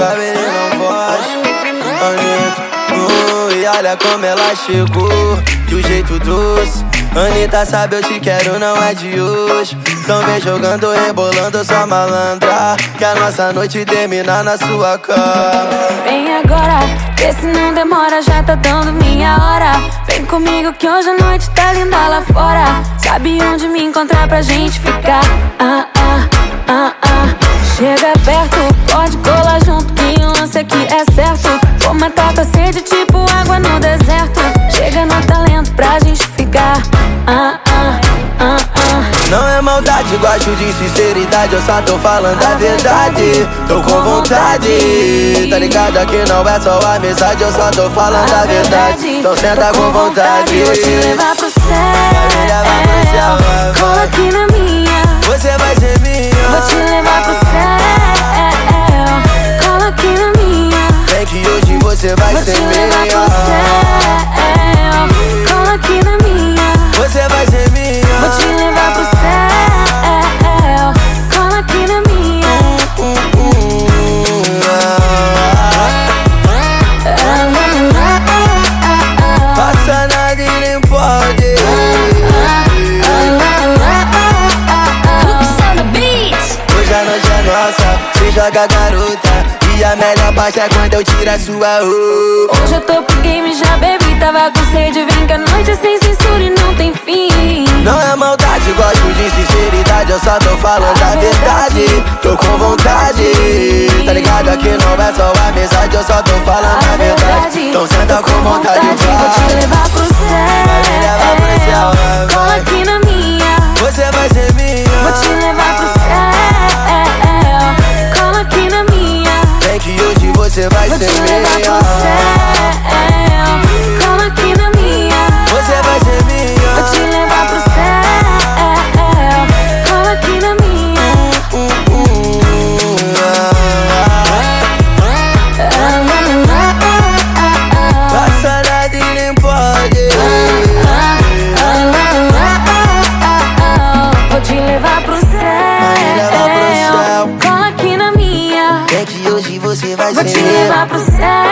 cabelo não. Anitta, uh, e olha como ela chegou. De um jeito doce. Anitta sabe eu te quero, não é de hoje. Então vem jogando, rebolando, só malandra. Que a nossa noite termina na sua cama. Vem agora, que se não demora, já tá dando minha hora. Vem comigo que hoje a noite tá linda lá fora. Sabe onde me encontrar pra gente ficar? Ah, ah. Vou matar tua sede, tipo água no deserto. Chega no talento pra gente ficar. Ah, ah, ah, ah. Não é maldade, gosto de sinceridade, eu só tô falando a verdade. Tô com vontade, tá ligado? Aqui não é só a mensagem, eu só tô falando a verdade. Então senta com vontade. Vou te levar pro céu. Joga garota. E a melhor parte é quando eu tiro a sua roupa. Hoje eu tô pro game, já bebi, tava com sede. Vem que a noite é sem censura e não tem fim. Não é maldade, gosto de sinceridade, eu só tô falando a verdade. Tô com vontade, tá ligado? Aqui não é só a mensagem, eu só tô falando a verdade. Então senta Tô com vontade, Vou te levar pro céu. Você vai que você vai Vou ser te minha. levar pro céu.